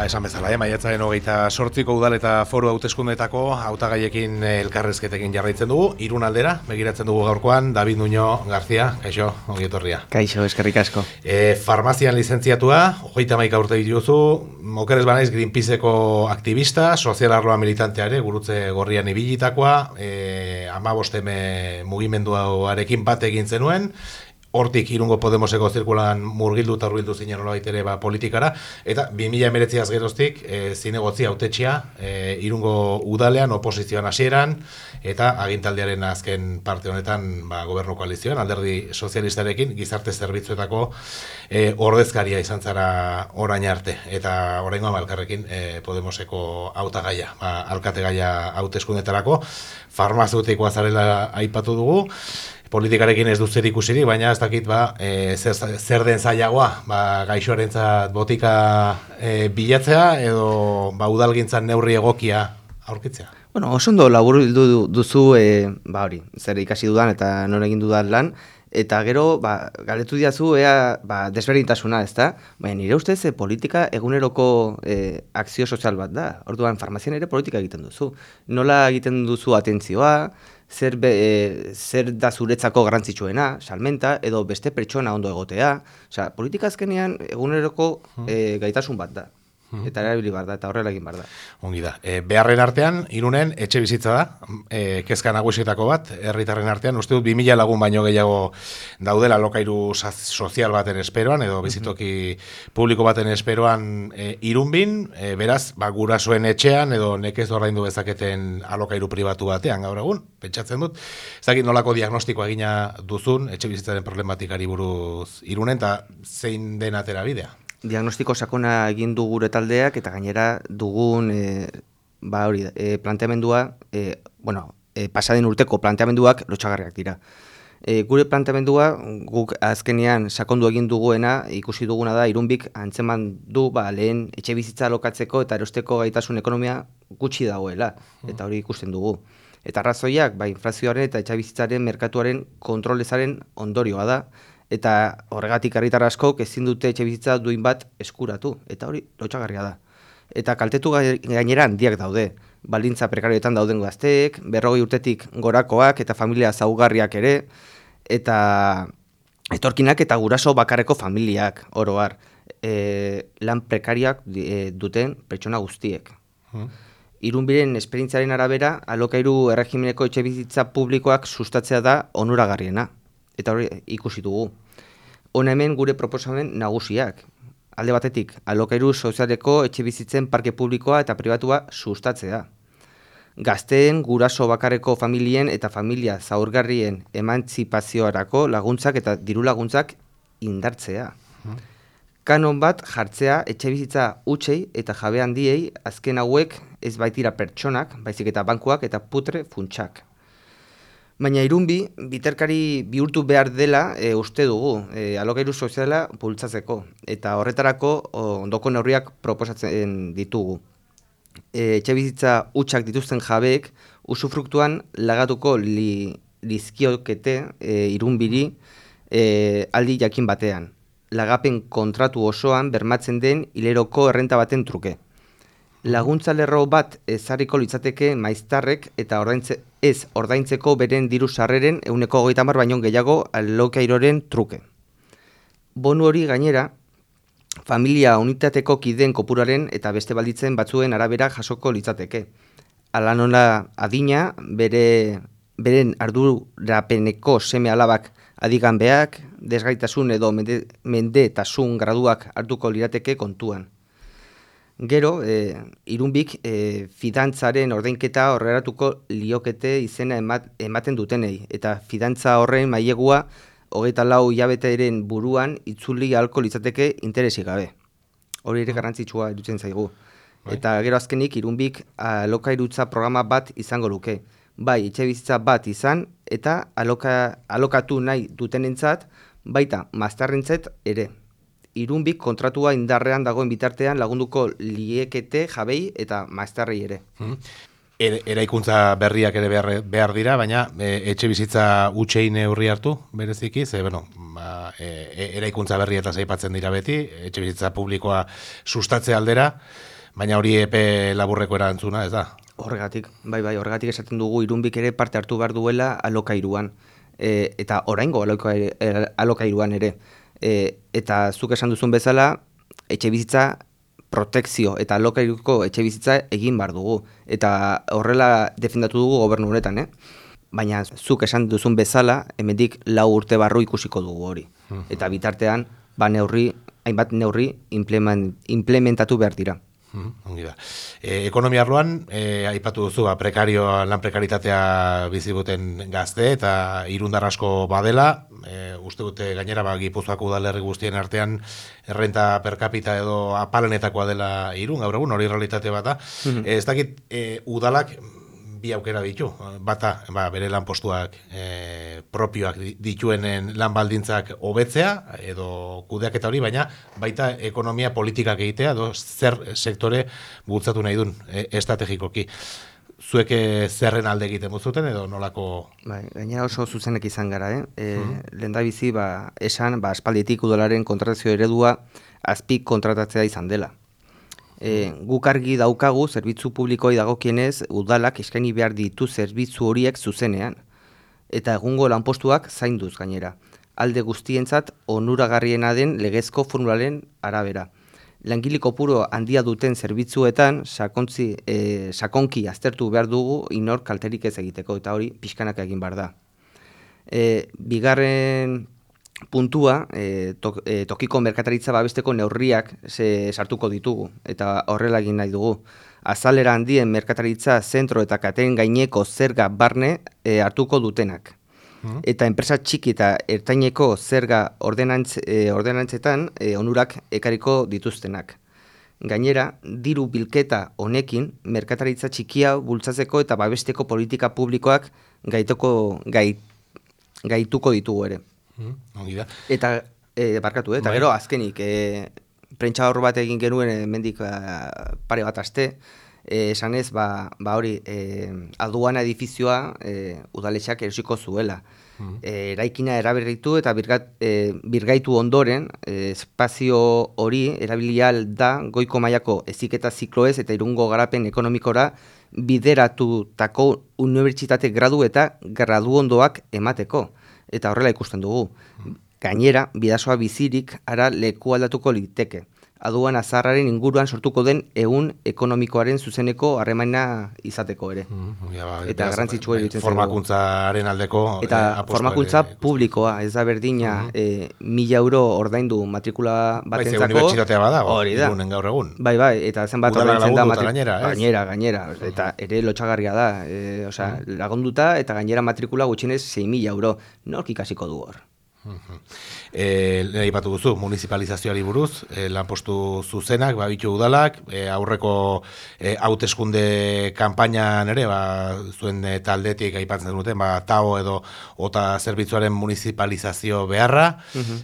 Ba, esan bezala, eh? maiatzaren hogeita sortziko udal eta foru hauteskundetako hautagaiekin elkarrezketekin jarraitzen dugu, irun aldera, begiratzen dugu gaurkoan, David Nuño Garzia, kaixo, ongi etorria. Kaixo, eskerrik asko. E, farmazian lizentziatua, hogeita maika urte dituzu, mokeres banaiz Greenpeaceko aktivista, sozial arloa militantea ere, gurutze gorrian ibilitakoa, e, ama bosteme mugimenduarekin bat egin zenuen, hortik irungo Podemoseko zirkulan murgildu eta urbildu zinen nola ere ba, politikara, eta 2000 emeretziaz geroztik e, zinegotzi autetxia e, irungo udalean, oposizioan hasieran, eta agintaldiaren azken parte honetan ba, gobernu koalizioan, alderdi sozialistarekin, gizarte zerbitzuetako e, ordezkaria izan zara orain arte, eta orain gama elkarrekin e, Podemoseko autagaia, ba, alkate gaia hauteskundetarako, farmazeutikoa zarela aipatu dugu, politikarekin ez dut zer ikusirik, baina ez dakit ba, e, zer, zer den zailagoa, ba, gaixoarentzat botika e, bilatzea edo ba, udalgintzan neurri egokia aurkitzea. Bueno, oso ondo labur du, duzu e, ba, hori, zer ikasi dudan eta non egin dudan lan, eta gero ba, galetu diazu ea ba, desberdintasuna, ez da? Baina nire ustez e, politika eguneroko e, akzio sozial bat da. Orduan, farmazian ere politika egiten duzu. Nola egiten duzu atentzioa, zer, be, e, zer da zuretzako garrantzitsuena, salmenta, edo beste pertsona ondo egotea. Osea, politika azkenean eguneroko e, gaitasun bat da. -hmm. eta erabili bar da eta horrela egin bar da. Ongi da. E, beharren artean irunen etxe bizitza da. E, kezka nagusietako bat herritarren artean uste dut 2000 lagun baino gehiago daudela lokairu sozial baten esperoan edo bizitoki publiko baten esperoan e, irunbin, e, beraz, ba gurasoen etxean edo nekez ordaindu bezaketen alokairu pribatu batean gaur egun, pentsatzen dut. Ezagik nolako diagnostikoa egina duzun etxe bizitzaren problematikari buruz irunen eta zein den atera bidea diagnostiko sakona egin du gure taldeak eta gainera dugun e, ba hori e, planteamendua e, bueno, e, pasaden urteko planteamenduak lotxagarriak dira. E, gure planteamendua guk azkenean sakondu egin duguena ikusi duguna da irunbik antzeman du ba, lehen etxe bizitza lokatzeko eta erosteko gaitasun ekonomia gutxi dagoela eta hori ikusten dugu. Eta arrazoiak ba, inflazioaren eta etxe bizitzaren merkatuaren kontrolezaren ondorioa da eta horregatik herritar askok ezin dute etxe bizitza duin bat eskuratu, eta hori lotxagarria da. Eta kaltetu gaineran diak daude, baldintza prekarioetan dauden gazteek, berrogei urtetik gorakoak eta familia zaugarriak ere, eta etorkinak eta guraso bakarreko familiak, oroar, e, lan prekariak e, duten pertsona guztiek. Hmm. Irunbiren esperintzaren arabera, alokairu erregimeneko etxe bizitza publikoak sustatzea da onuragarriena eta hori ikusi dugu. Hona hemen gure proposamen nagusiak. Alde batetik, alokairu sozialeko etxe bizitzen parke publikoa eta pribatua sustatzea. Gazteen, guraso bakareko familien eta familia zaurgarrien emantzipazioarako laguntzak eta diru laguntzak indartzea. Kanon bat jartzea etxe bizitza utxei eta jabe handiei azken hauek ez baitira pertsonak, baizik eta bankuak eta putre funtsak. Baina irunbi, biterkari bihurtu behar dela e, uste dugu, e, alokairu soziala pultzatzeko, eta horretarako ondoko neurriak proposatzen ditugu. E, etxe bizitza utxak dituzten jabeek, usufruktuan lagatuko li, lizkiokete e, irunbiri e, aldi jakin batean. Lagapen kontratu osoan bermatzen den hileroko errenta baten truke laguntza lerro bat ezarriko litzateke maiztarrek eta ordaintze, ez ordaintzeko beren diru sarreren euneko goita mar baino gehiago alokairoren truke. Bonu hori gainera, familia unitateko kideen kopuraren eta beste balditzen batzuen arabera jasoko litzateke. Ala nola adina, bere, beren ardurapeneko seme alabak adigan beak, desgaitasun edo mende, mendetasun graduak hartuko lirateke kontuan. Gero, e, irunbik e, fidantzaren ordeinketa horreratuko liokete izena ematen dutenei. Eta fidantza horren mailegua hogeita lau hilabeteren buruan itzuli alko litzateke interesi gabe. Hori ere garrantzitsua edutzen zaigu. Bai. Eta gero azkenik irunbik alokairutza programa bat izango luke. Bai, etxe bizitza bat izan eta aloka, alokatu nahi dutenentzat baita maztarrentzet ere irunbik kontratua indarrean dagoen bitartean lagunduko liekete jabei eta maestarrei ere. Hmm. eraikuntza berriak ere behar, dira, baina e, etxe bizitza utxein neurri hartu, bereziki, ze, bueno, ba, e, eraikuntza berri eta zaipatzen dira beti, etxe bizitza publikoa sustatze aldera, baina hori epe laburreko erantzuna, ez da? Horregatik, bai, bai, horregatik esaten dugu irunbik ere parte hartu behar duela alokairuan. E, eta oraingo e, alokairuan ere. E, eta zuk esan duzun bezala, etxe bizitza protekzio eta alokairuko etxe bizitza egin behar dugu. Eta horrela defendatu dugu gobernu honetan, eh? Baina zuk esan duzun bezala, hemendik lau urte barru ikusiko dugu hori. Eta bitartean, ba neurri, hainbat neurri implement, implementatu behar dira. Mhm, Ongi da. E, ekonomia arloan, e, aipatu duzu, ba, prekario, lan prekaritatea bizibuten gazte eta irundar asko badela, e, uste dute gainera ba, Gipuzkoako udalerri guztien artean errenta per capita edo apalenetakoa dela irun, gaur egun hori realitate bat da. E, ez dakit, e, udalak bi aukera ditu. Bata, ba, bere lanpostuak e, propioak di- dituenen lan baldintzak hobetzea edo kudeaketa hori, baina baita ekonomia politikak egitea edo zer sektore bultzatu nahi duen e, estrategikoki. Zuek e, zerren alde egiten zuten edo nolako Bai, gainera oso zuzenek izan gara, eh? E, Lehendabizi, ba, esan, ba, aspalditik udalaren kontratazio eredua azpik kontratatzea izan dela. E, guk argi daukagu zerbitzu publikoi dagokienez udalak eskaini behar ditu zerbitzu horiek zuzenean. Eta egungo lanpostuak zainduz gainera. Alde guztientzat onuragarriena den legezko formularen arabera. Langile kopuro handia duten zerbitzuetan sakontzi, e, sakonki aztertu behar dugu inor kalterik ez egiteko eta hori pixkanak egin behar da. E, bigarren puntua, e, tok, e, tokiko merkataritza babesteko neurriak se, sartuko ditugu, eta horrela egin nahi dugu. Azalera handien merkataritza zentro eta katen gaineko zerga barne e, hartuko dutenak. Eta enpresa txiki eta ertaineko zerga ordenantz, e, ordenantzetan e, onurak ekariko dituztenak. Gainera, diru bilketa honekin merkataritza txikia bultzatzeko eta babesteko politika publikoak gaitoko, gai, gaituko ditugu ere. Mm, da. Eta, e, barkatu, eh? eta Bai. gero azkenik, e, prentsa hor bat egin genuen mendik pare bat aste, e, esanez, ba, ba hori, e, aduana edifizioa e, udaletxak erosiko zuela. E, eraikina eraberritu eta birgat, e, birgaitu ondoren, e, espazio hori erabilial da goiko mailako eziketa zikloez eta irungo garapen ekonomikora bideratutako unibertsitate gradu eta gradu ondoak emateko. Eta horrela ikusten dugu. Gainera, bidasoa bizirik ara leku aldatuko liteke. Aduan azarraren inguruan sortuko den egun ekonomikoaren zuzeneko harremana izateko ere. Mm, ongi da, ba, Eta garrantzitsua bai, iruditzen zaigu. Formakuntzaren aldeko Eta eh, formakuntza ere- publikoa, ez da berdina, e, mila euro ordaindu matrikula Bai, batentzako. unibertsitatea badago, Hori da. Irunen gaur egun. Bai, bai, eta zenbat ordaintzen da lagunduta matri- gainera, gainera, gainera, eta ere lotxagarria da, e, osea, lagunduta eta gainera matrikula gutxienez 6.000 euro. Nork ikasiko du hor? E, lehen aipatu duzu, municipalizazioari buruz, e, lanpostu zuzenak, babitu udalak, e, aurreko e, hauteskunde kanpainan ere, ba, zuen e, taldetik aipatzen duten, ba, tao edo ota zerbitzuaren municipalizazio beharra,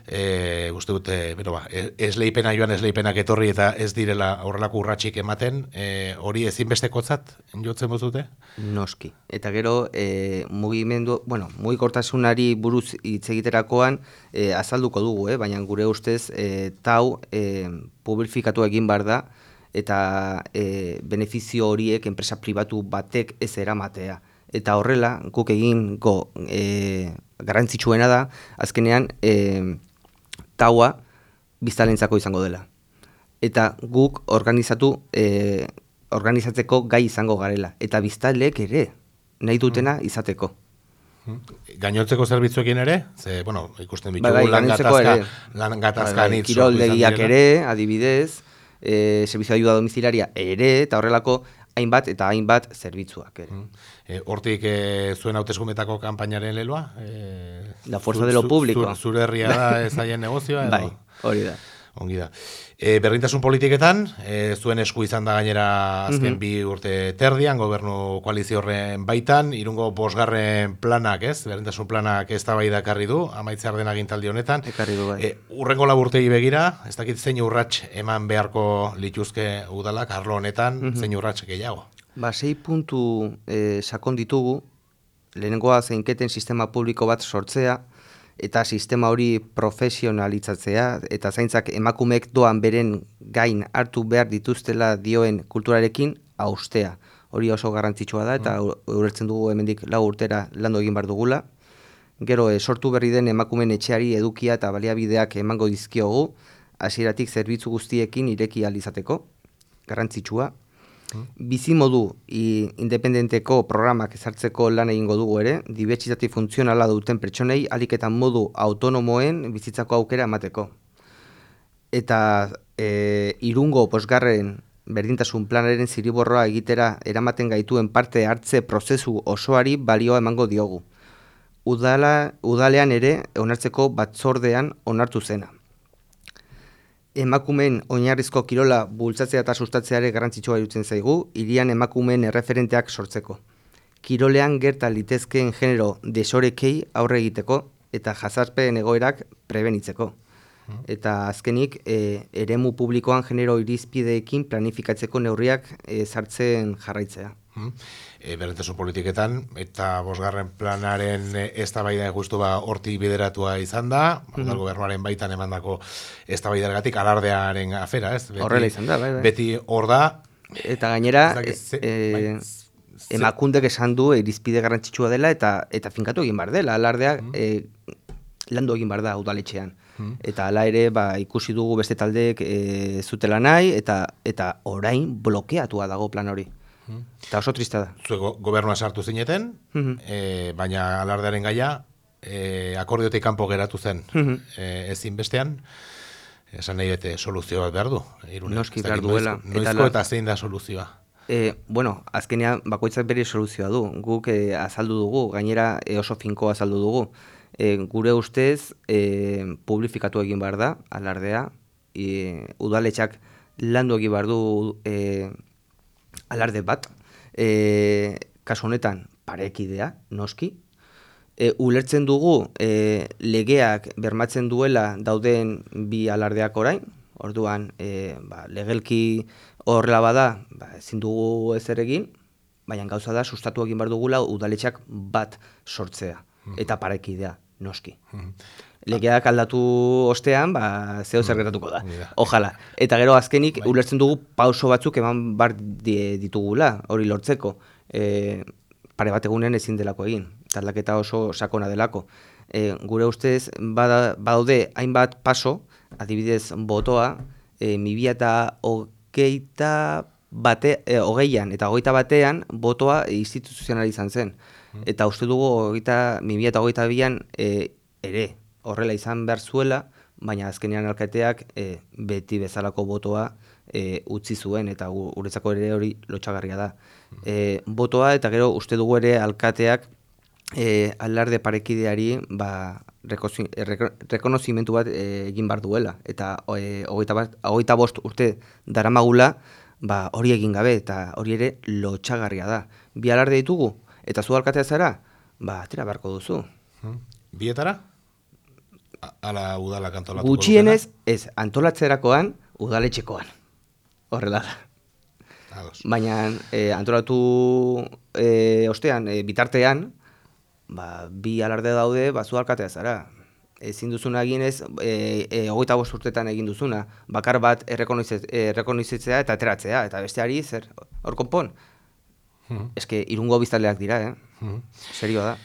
e, uste dute, bero, ba, e- esleipena joan esleipenak etorri eta ez direla aurrelako urratsik ematen, e, hori ezinbestekotzat jotzen bozute? Noski. Eta gero, e, mugimendu, bueno, mugikortasunari buruz hitz egiterakoan e, azalduko dugu, eh? baina gure ustez e, tau e, publifikatu egin behar da eta e, benefizio horiek enpresa pribatu batek ez eramatea. Eta horrela, guk egingo e, garrantzitsuena da, azkenean e, taua biztalentzako izango dela. Eta guk organizatu, e, organizatzeko gai izango garela. Eta biztalek ere, nahi dutena izateko. Gainotzeko zerbitzuekin ere, ze, bueno, ikusten Bai, ditugu bai, lan gainontzeko gatazka, lan gatazka Bai, bai, sortu izan kiroldegiak ere, adibidez, e, servizio ayuda domiciliaria ere, eta horrelako hainbat eta hainbat zerbitzuak ere. E, hortik e, zuen hauteskundetako kanpainaren leloa? E, La fuerza de lo público. zu- zure herria da ez haien negozioa? Bai, hori da. Ongi da. E, berdintasun politiketan, e, zuen esku izan da gainera azken bi urte terdian, gobernu koalizio horren baitan, irungo bosgarren planak, ez? Berdintasun planak ez bai dakarri du, amaitzear den agintaldi honetan. Ekarri du, bai. E, urrengo laburtegi begira, ez dakit zein urrats eman beharko lituzke udalak, arlo honetan, zein urrats gehiago. Ba, sei puntu e, sakon ditugu, lehenengoa zeinketen sistema publiko bat sortzea, eta sistema hori profesionalitzatzea eta zaintzak emakumeek doan beren gain hartu behar dituztela dioen kulturarekin austea. Hori oso garrantzitsua da eta mm. dugu hemendik lau urtera landu egin bar dugula. Gero e, sortu berri den emakumeen etxeari edukia eta baliabideak emango dizkiogu, hasieratik zerbitzu guztiekin ireki izateko, garrantzitsua. Mm. Bizi modu independenteko programak ezartzeko lan egingo dugu ere, dibertsitate funtzionala duten pertsonei aliketan modu autonomoen bizitzako aukera emateko. Eta e, irungo posgarren berdintasun planaren ziriborroa egitera eramaten gaituen parte hartze prozesu osoari balioa emango diogu. Udala, udalean ere onartzeko batzordean onartu zena. Emakumeen oinarrizko kirola bultzatzea eta sustatzeare garrantzitsua irutzen zaigu, irian emakumeen erreferenteak sortzeko. Kirolean gerta litezkeen genero desorekei aurre egiteko eta jazarpeen egoerak prebenitzeko. Eta azkenik, e, eremu publikoan genero irizpideekin planifikatzeko neurriak e, sartzen jarraitzea. E, Berentasun politiketan, eta bosgarren planaren ez da baida justu ba horti bideratua izan da, mm -hmm. gobernuaren baitan emandako ez da alardearen afera, ez? Beti, Horrela izan da, bai, bai. Beti hor da. Eta gainera, e, e, emakundek esan du irizpide garrantzitsua dela eta eta finkatu egin bar dela, alardea mm e, landu egin bar da udaletxean. Hmm. Eta hala ere, ba, ikusi dugu beste taldeek e, zutela nahi, eta eta orain blokeatua dago plan hori. Eta oso trista da. Zuego gobernua sartu zineten, hmm. e, baina alardearen gaia, e, akordiotik kanpo geratu zen hmm. e, ezin bestean, esan nahi bete soluzio bat behar du. Irune. Noski behar duela. Noizko eta, zein da soluzioa? E, bueno, azkenean bakoitzak bere soluzioa du. Guk e, azaldu dugu, gainera e, oso finko azaldu dugu e, gure ustez e, publifikatu egin behar da, alardea, e, udaletxak landu egin behar du e, alarde bat, e, kasu honetan parekidea, noski, e, ulertzen dugu e, legeak bermatzen duela dauden bi alardeak orain, orduan e, ba, legelki horrela bada, ba, ezin dugu ez egin, baina gauza da sustatu egin behar dugula udaletxak bat sortzea eta parekidea noski. Hmm. Legeak aldatu ostean, ba, zeo zer hmm. gertatuko da. Ojala. Eta gero azkenik, bai. ulertzen dugu pauso batzuk eman bar ditugula, hori lortzeko. E, pare bat egunen ezin delako egin. Taldaketa oso sakona delako. E, gure ustez, bada, badaude hainbat paso, adibidez botoa, e, mibia eta hogeita bate, e, hogeian eta hogeita batean botoa instituzional izan zen. Eta uste dugu hogeita, mimia eta hogeita bian e, ere horrela izan behar zuela, baina azkenean alkateak e, beti bezalako botoa e, utzi zuen eta guretzako ere hori lotxagarria da. E, botoa eta gero uste dugu ere alkateak e, alarde parekideari ba, rekonozimentu bat e, egin bar duela. Eta e, hogeita, bost urte daramagula ba, hori egin gabe eta hori ere lotxagarria da. Bi alarde ditugu, Eta zu alkatea zara, ba, atera beharko duzu. Hmm. Bietara? Ala udala kantolatu. Gutxienez, ez, antolatzerakoan, udaletxekoan. Horrela da. Baina e, antolatu e, ostean, e, bitartean, ba, bi alarde daude, ba, zu alkatea zara. Ezin duzuna egin ez, e, e, ogoita urtetan egin duzuna, bakar bat errekonizitzea eta ateratzea, eta besteari zer, hor konpon, -hmm. Eske irungo biztaleak dira, eh? Mm Serio da.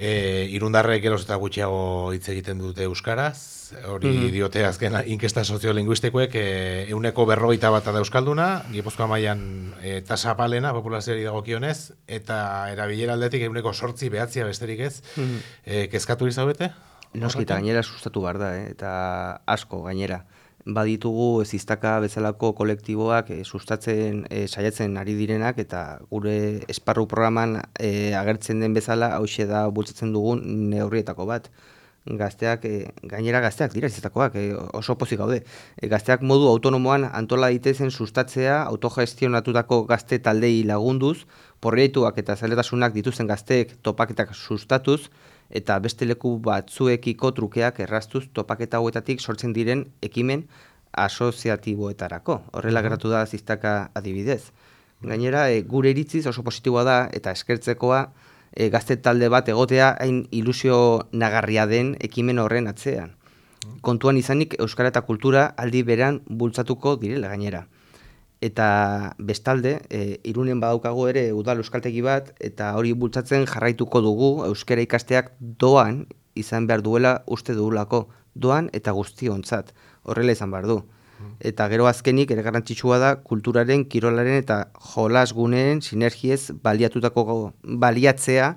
E, irundarrek eros eta gutxiago hitz egiten dute euskaraz, hori mm -hmm. diote azken inkesta soziolinguistikoek e, euneko berroita bat da euskalduna, Gipuzkoa mailan e, tasa palena populazioari dagokionez, eta erabilera aldetik euneko sortzi behatzia besterik ez, mm -hmm. e, kezkatu izabete? Noski, eta gainera sustatu behar da, eh? eta asko gainera baditugu ziztaka bezalako kolektiboak e, sustatzen e, saiatzen ari direnak eta gure esparru programan e, agertzen den bezala hause da bultzatzen dugun neurrietako bat. Gazteak gainera gazteak dira ziztakoak oso pozik gaude. Gazteak modu autonomoan antola daitezen sustatzea autogestionatutako gazte taldei lagunduz proiektuak eta zaletasunak dituzten gazteek topaketak sustatuz eta beste leku batzuekiko trukeak erraztuz topaketa hauetatik sortzen diren ekimen asoziatiboetarako. Horrela geratu da ziztaka adibidez. Gainera, e, gure iritziz oso positiboa da eta eskertzekoa e, gazte talde bat egotea hain ilusio nagarria den ekimen horren atzean. Kontuan izanik Euskara eta kultura aldi beran bultzatuko direla gainera. Eta bestalde, e, irunen badaukago ere udal euskaltegi bat, eta hori bultzatzen jarraituko dugu euskara ikasteak doan izan behar duela uste dugulako, doan eta guztiontzat, horrela izan behar du. Eta gero azkenik ere garrantzitsua da kulturaren, kirolaren eta jolas guneen sinergiez baliatutako baliatzea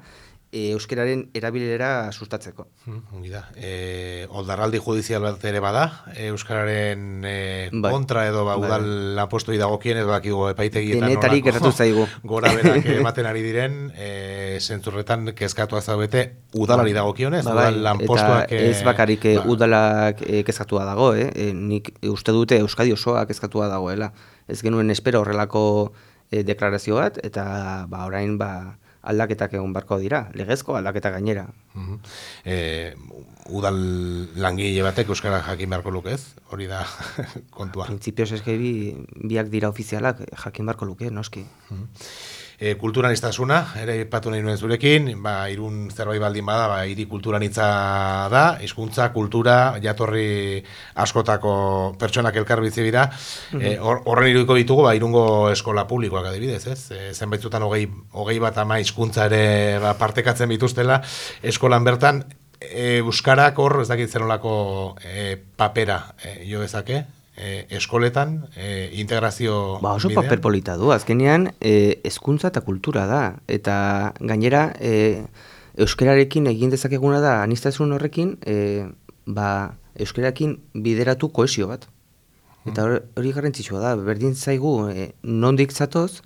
e, euskeraren erabilera sustatzeko. Hmm, ongi da. E, oldarraldi judizial bat ere bada, e, euskararen e, Bai. kontra edo ba, Bai. udal lanpostu dagokien edo dakigo epaitegietan Denetarik gertatu zaigu. Gora berak ematen ari diren, e, zentzurretan kezkatu azabete udalari dagokionez, Ba, bai, udal lanpostuak... eta ez bakarrik eh, ba, udalak eh, kezkatua dago, eh? E, nik uste dute Euskadi osoa kezkatua dagoela. Ez genuen espero horrelako eh, deklarazio bat, eta ba, orain ba, aldaketak egon barko dira, legezko aldaketa gainera. Mhm. E, udal langile batek euskara jakin beharko luke ez? Hori da kontua. Printzipioz eske bi, biak dira ofizialak, jakin barko luke, noski. E, kulturanistasuna, ere ipatu nahi nuen zurekin, ba, irun zerbait baldin bada, ba, hiri kulturanitza da, hizkuntza, kultura, jatorri askotako pertsonak elkar bizi dira. E, hor- horren irudiko ditugu, ba, irungo eskola publikoak adibidez, ez? E, zenbaitzutan hogei, hogei bat ama hizkuntza ere ba, partekatzen bituztela, eskolan bertan, e, Euskarak hor, ez dakit zenolako e, papera e, jo dezake, e, eskoletan, e, integrazio Ba, oso bidean? paper polita du, azkenean eh, hezkuntza eta kultura da. Eta gainera, eh, euskararekin egin dezakeguna da, anistasun horrekin, eh, ba, euskararekin bideratu koesio bat. Eta hor- hori garrantzitsua da, berdin zaigu eh, nondik zatoz,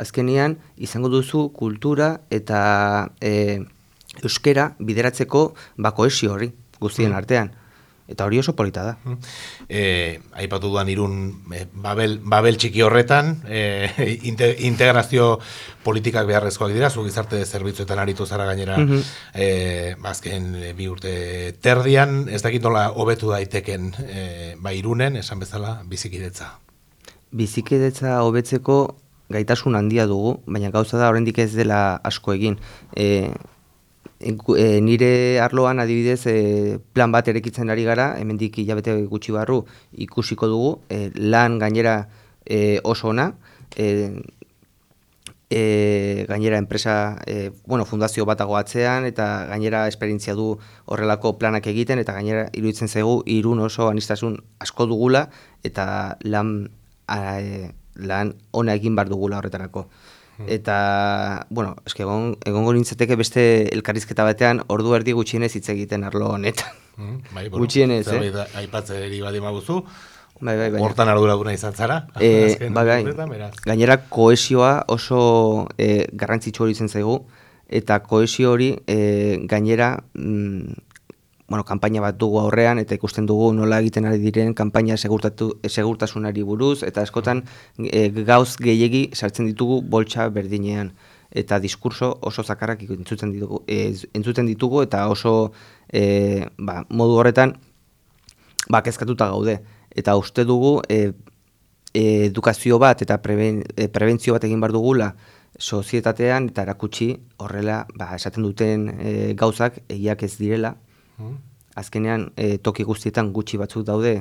azkenean izango duzu kultura eta eh, euskara bideratzeko ba, koesio hori guztien artean. Eta hori oso polita da. e, aipatu duan irun e, babel, babel txiki horretan e, inte, integrazio politikak beharrezkoak dira, zu gizarte zerbitzuetan aritu zara gainera e, bazken e, bi urte terdian, ez dakit nola hobetu daiteken e, ba irunen, esan bezala, bizikidetza. bizikidetza hobetzeko gaitasun handia dugu, baina gauza da oraindik ez dela asko egin. E, e, nire arloan adibidez e, plan bat erekitzen ari gara, hemendik hilabete gutxi barru ikusiko dugu, e, lan gainera e, oso ona, e, e, gainera enpresa, e, bueno, fundazio bat dago atzean, eta gainera esperientzia du horrelako planak egiten, eta gainera iruditzen zaigu irun oso anistasun asko dugula, eta lan, a, lan ona egin bar dugula horretarako. Eta, bueno, eske egon, egongo nintzateke beste elkarrizketa batean ordu erdi gutxienez hitz egiten arlo honetan. Mm, bai, Gutxienez, eh? Aipatzeri badi maguzu, Bai, bai, baina. hortan arduraduna izan zara, E, bai, bai. beraz. Gainera kohesioa oso e, garrantzitsu hori zen zaigu eta kohesio hori e, gainera mm, bueno, kanpaina bat dugu aurrean eta ikusten dugu nola egiten ari diren kanpaina segurtatu, segurtasunari buruz eta askotan e, gauz gehiegi sartzen ditugu boltsa berdinean eta diskurso oso zakarrak entzuten ditugu, e, entzuten ditugu eta oso e, ba, modu horretan ba, kezkatuta gaude. Eta uste dugu e, edukazio bat eta preben, e, prebentzio bat egin behar dugula sozietatean eta erakutsi horrela ba, esaten duten e, gauzak egiak ez direla. Mm. Azkenean e, toki guztietan gutxi batzuk daude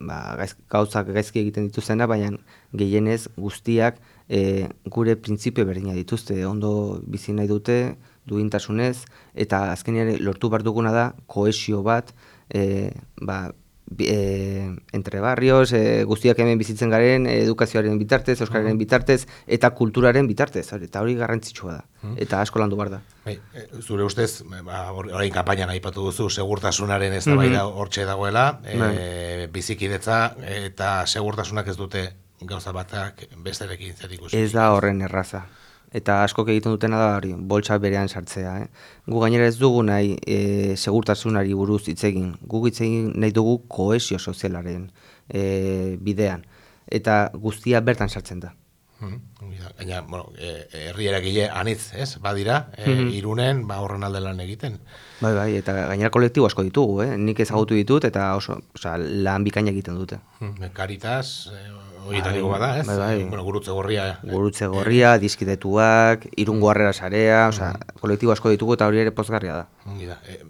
ba, gaiz, gauzak gaizki egiten dituztena, baina gehienez guztiak e, gure printzipio berdina dituzte, ondo bizi nahi dute, duintasunez, eta azkenean lortu behar duguna da kohesio bat, e, ba, e, entre barrios, e, guztiak hemen bizitzen garen, edukazioaren bitartez, euskararen bitartez, eta kulturaren bitartez, eta hori garrantzitsua da, eta asko landu behar da. Bai, zure ustez, ba, orain kanpainan aipatu duzu, segurtasunaren ez da hortxe dagoela, e, bizikidetza eta segurtasunak ez dute gauza batak besterekin zer ikusi. Ez da horren erraza. Eta askok egiten dutena da hori, boltsa berean sartzea. Eh? Gu gainera ez dugu nahi e, segurtasunari buruz hitz egin. Gu hitz egin nahi dugu kohesio sozialaren e, bidean. Eta guztia bertan sartzen da. Mhm. Gaina, bueno, e, herrierakile anitz, ez? Badira, e, irunen, ba horren alde lan egiten. Bai, bai, eta gainera kolektibo asko ditugu, eh? Nik ezagutu ditut eta oso, osea, lan bikaina egiten dute. Mhm, Caritas, e, horietariko Bai, bada, ez? bai, bai. Bueno, gurutze gorria. eh, Gurutze gorria, dizkidetuak, irungo harrera sarea, osea, Mm. kolektibo asko ditugu eta hori ere pozgarria da. Ongi da. E,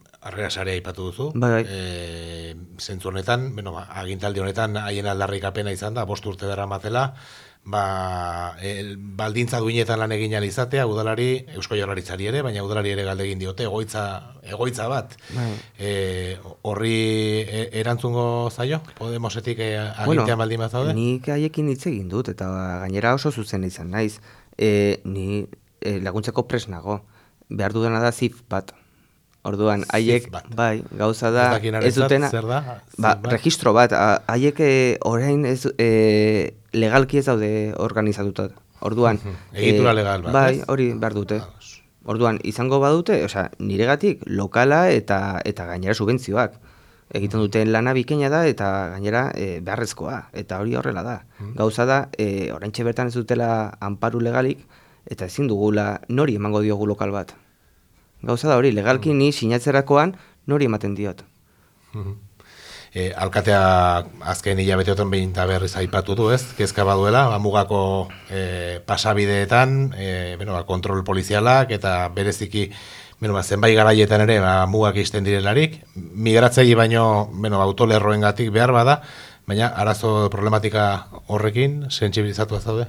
sarea aipatu duzu. Bai, bai. E, zentzu honetan, bueno, ba, agintaldi honetan haien aldarrikapena izan da, bost urte dara matela, ba, el, baldintza duinetan lan egin izatea, udalari, eusko jaurlaritzari ere, baina udalari ere galde egin diote, egoitza, egoitza bat. Bai. E, horri erantzungo zaio? Podemosetik e, agintean baldin bat zaude? Nik haiekin hitz egin dut, eta gainera oso zuzen izan naiz. E, ni e, laguntzeko pres nago. Behar dudana da zif bat. Orduan, haiek, bai, gauza da, Ez dutena, zer da, ba, bat? registro bat, haiek e, orain ez, e, legalki ez daude organizatuta. Orduan. Egitura e, legal bat, Bai, hori behar dute. Ados. Orduan, izango badute, osea, niregatik lokala eta eta gainera subentzioak. Egiten duten lana bikaina da eta gainera e, beharrezkoa, eta hori horrela da. Gauza da, e, oraintxe bertan ez dutela anparu legalik, eta ezin dugula nori emango diogu lokal bat. Gauza da hori, legalki ni sinatzerakoan nori ematen diot. E, alkatea azken hilabeteotan behin eta berriz aipatu du, ez? Kezka baduela, ba, mugako e, pasabideetan, e, bueno, ba, kontrol polizialak eta bereziki bueno, ba, zenbait garaietan ere ba, mugak isten direlarik, migratzaile baino bueno, ba, autolerroengatik behar bada, baina arazo problematika horrekin sentsibilizatu ez daude.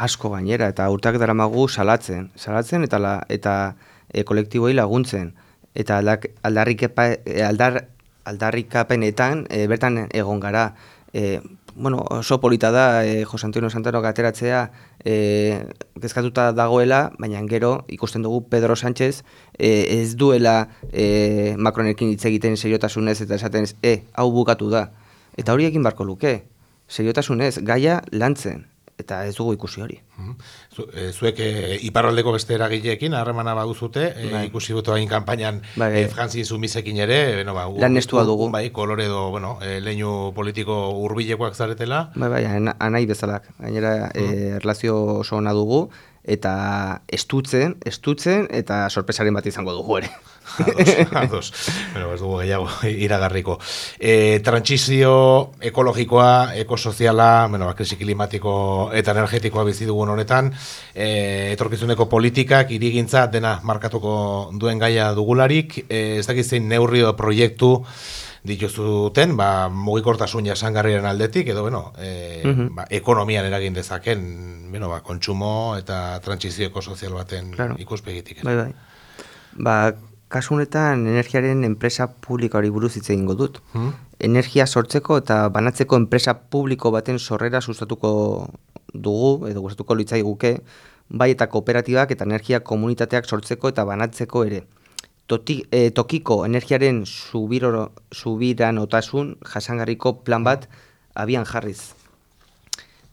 asko gainera eta urtak daramagu salatzen, salatzen eta la, eta e, kolektiboei laguntzen eta aldak, aldarrikepa, e, aldar, aldarrikapenetan e, bertan egon gara. E, bueno, oso polita da e, Jose Antonio Santano ateratzea e, kezkatuta dagoela, baina gero ikusten dugu Pedro Sánchez e, ez duela e, Macronekin hitz egiten seriotasunez eta esaten ez, e, hau bukatu da. Eta hori egin barko luke, seriotasunez, gaia lantzen, eta ez dugu ikusi hori. Mhm. Zu, e, zuek e, iparraldeko beste eragileekin harremana baduzute, e, Bai. ikusi dut hain kanpainan Bai. e, Francis Umizekin ere, bueno, ba, ur- Lan estua dugu. Bai, kolore edo, bueno, e, leinu politiko hurbilekoak zaretela. Bai, bai, ana- anai bezalak. Gainera, e, erlazio oso ona dugu, eta estutzen, estutzen, eta sorpresaren bat izango dugu ere. Ados, ados. bueno, ez dugu gehiago iragarriko. E, trantsizio ekologikoa, ekosoziala, bueno, ba, krisi klimatiko eta energetikoa bizi dugun honetan, e, etorkizuneko politikak, irigintza dena markatuko duen gaia dugularik, e, ez dakit zein neurri proiektu dituzuten, ba, mugikortasun jasangarriaren aldetik, edo, bueno, e, Mhm. ba, ekonomian eragin dezaken, bueno, ba, kontsumo eta trantsizio ekosozial baten Claro. ikuspegitik. Bai, bai. Ba, kasu honetan energiaren enpresa publikoari buruz hitz egingo dut. Hmm? Energia sortzeko eta banatzeko enpresa publiko baten sorrera sustatuko dugu, edo gustatuko litzaiguke, bai eta kooperatibak eta energia komunitateak sortzeko eta banatzeko ere. Toti, e, tokiko energiaren subiranotasun jasangarriko plan bat abian jarriz.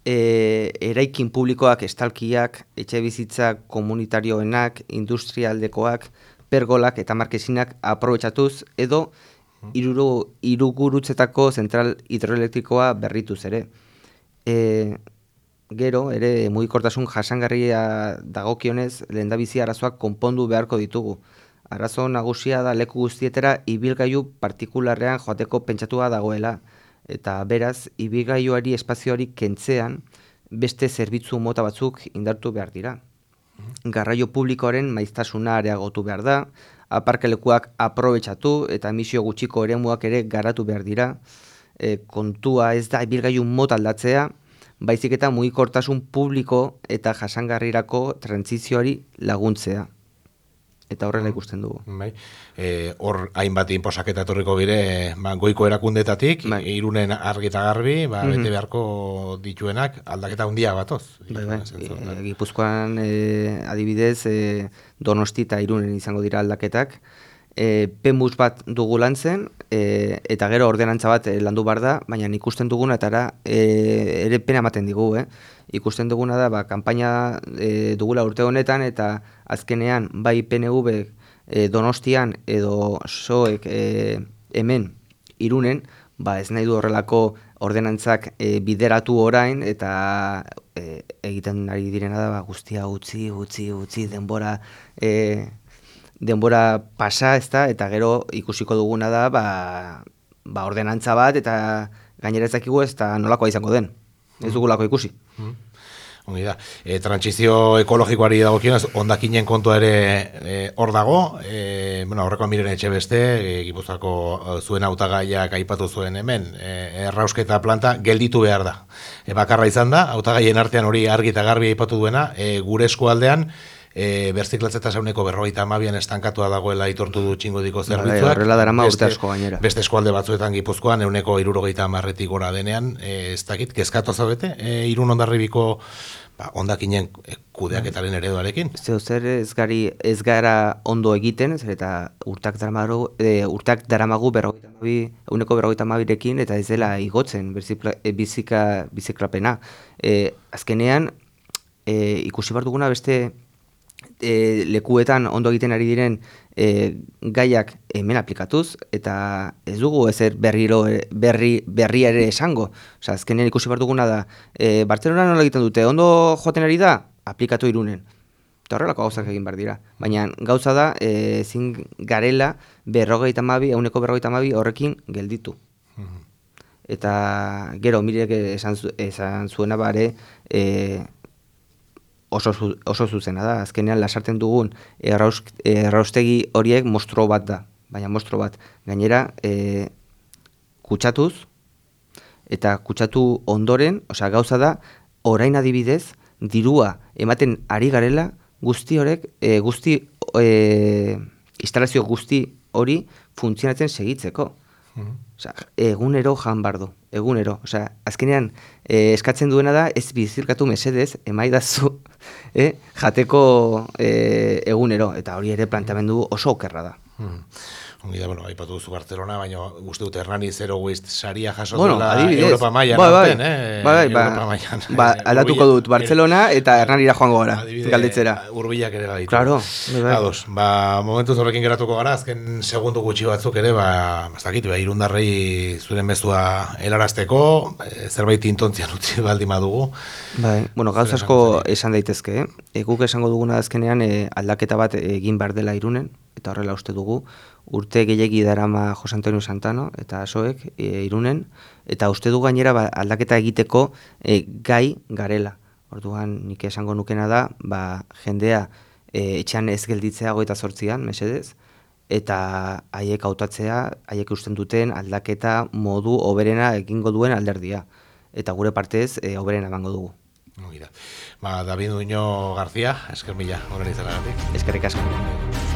E, eraikin publikoak, estalkiak, etxe bizitzak, komunitarioenak, industrialdekoak, pergolak eta markesinak aprobetxatuz edo iruru, irugurutzetako zentral hidroelektrikoa berrituz ere. E, gero, ere mugikortasun jasangarria dagokionez lehendabizi arazoak konpondu beharko ditugu. Arazo nagusia da leku guztietera ibilgailu partikularrean joateko pentsatua dagoela eta beraz ibilgailuari espazioari kentzean beste zerbitzu mota batzuk indartu behar dira. Garraio publikoaren maiztasuna areagotu behar da, aparkelekuak aprobetxatu eta emisio gutxiko eremuak ere garatu behar dira. E, kontua ez da ibilgailu mota aldatzea, baizik eta mugikortasun publiko eta jasangarrirako trantzizioari laguntzea. Eta horrela ikusten dugu. Bai. E, hor hainbat inposaketa etorriko bire ba, goiko erakundetatik, Bai. irunen argi eta garbi, ba, Mhm. bete beharko dituenak aldaketa handia batoz. Bai, bai. E, bai. Gipuzkoan e, adibidez e, Donosti eta Irunen izango dira aldaketak. E, Pemus bat dugu lantzen e, eta gero ordenantza bat e, landu bar da, baina ikusten duguna eta ara, e, ere pena ematen digu, eh? Ikusten duguna da, ba, kanpaina e, dugula urte honetan eta azkenean bai PNV e, Donostian edo soek e, hemen irunen, ba ez nahi du horrelako ordenantzak e, bideratu orain eta e, egiten ari direna da ba, guztia utzi, utzi, utzi, denbora e, denbora pasa, ezta, eta gero ikusiko duguna da ba, ba ordenantza bat eta gainera ez dakigu ez da nolakoa izango den. ez dugulako ikusi. Ongi da. E, transizio ekologikoari dagokionez, ondakinen kontua ere e, hor dago. E, bueno, horreko miren etxe beste, e, gipuzako e, zuen hautagaiak aipatu zuen hemen, e, errausketa planta gelditu behar da. E, bakarra izan da, hautagaien artean hori argi eta garbi aipatu duena, e, gure eskualdean, e, berziklatzeta zauneko berrogeita amabian estankatua dagoela itortu du txingo diko Bai, zerbitzuak. horrela darama urte asko gainera. Beste eskualde batzuetan gipuzkoan, euneko irurogeita amarretik gora denean, e, ez dakit, kezkatu zaudete, e, irun ondarribiko ba, ondakinen kudeaketaren ereduarekin. Zeu zer ez, gari, ez gara ondo egiten, zer eta urtak daramagu, e, urtak daramagu berrogeita mabi, euneko berrogeita mabirekin, eta ez dela igotzen berzipla, e, bizika, biziklapena. E, azkenean, e, ikusi behar duguna beste e, lekuetan ondo egiten ari diren e, gaiak hemen aplikatuz, eta ez dugu ezer berriro, berri, berria ere esango. Osa, azkenean ikusi behar duguna da, e, Bartzelona nola egiten dute, ondo joaten ari da, aplikatu irunen. Eta horrelako gauzak egin behar dira. Baina gauza da, e, ezin garela berrogeita mabi, euneko berrogeita mabi horrekin gelditu. Eta gero, mirek esan, zu- esan zuena bare, e, oso, oso zuzena da. Azkenean lasarten dugun erraus, erraustegi horiek mostro bat da. Baina mostro bat. Gainera, e, kutsatuz, eta kutsatu ondoren, osea gauza da, orain adibidez, dirua ematen ari garela, guzti horrek, e, guzti, e, instalazio guzti hori funtzionatzen segitzeko. Osea, egunero jan bardo, egunero. Osea, azkenean eh, eskatzen duena da ez bizirkatu mesedez, emaidazu eh, jateko eh, egunero. Eta hori ere planteamendu oso okerra da. Hmm. Da, bueno, aipatu duzu Barcelona, baina uste dut Hernani Zero Waste saria jaso Bueno, duela adibidez. Europa mailan Bai, bai. eh? Bai, bai, ba- Europa mailan. ba, aldatuko dut Barcelona eta Hernanira joango gara, galdetzera. Hurbilak ere baditu. Claro, bai, bai. Ados, ba, momentu horrekin geratuko gara, azken segundu gutxi batzuk ere, ba, ez dakit, ba, irundarrei zuren mezua helarazteko, eh, zerbait intontzian utzi baldin badugu. Bai, bueno, gauz asko esan daitezke, eh? E, guk esango duguna azkenean e, aldaketa bat egin behar dela irunen, eta horrela uste dugu, urte gehiegi darama Jose Antonio Santano eta soek e, irunen, eta uste du gainera ba, aldaketa egiteko e, gai garela. Orduan nik esango nukena da, ba, jendea e, etxean ez gelditzea goita sortzian, mesedez, eta haiek hautatzea, haiek usten duten aldaketa modu oberena egingo duen alderdia. Eta gure partez, e, oberena emango dugu. Ba, David Duño García, esker mila, horren izanagatik. Eskerrik asko.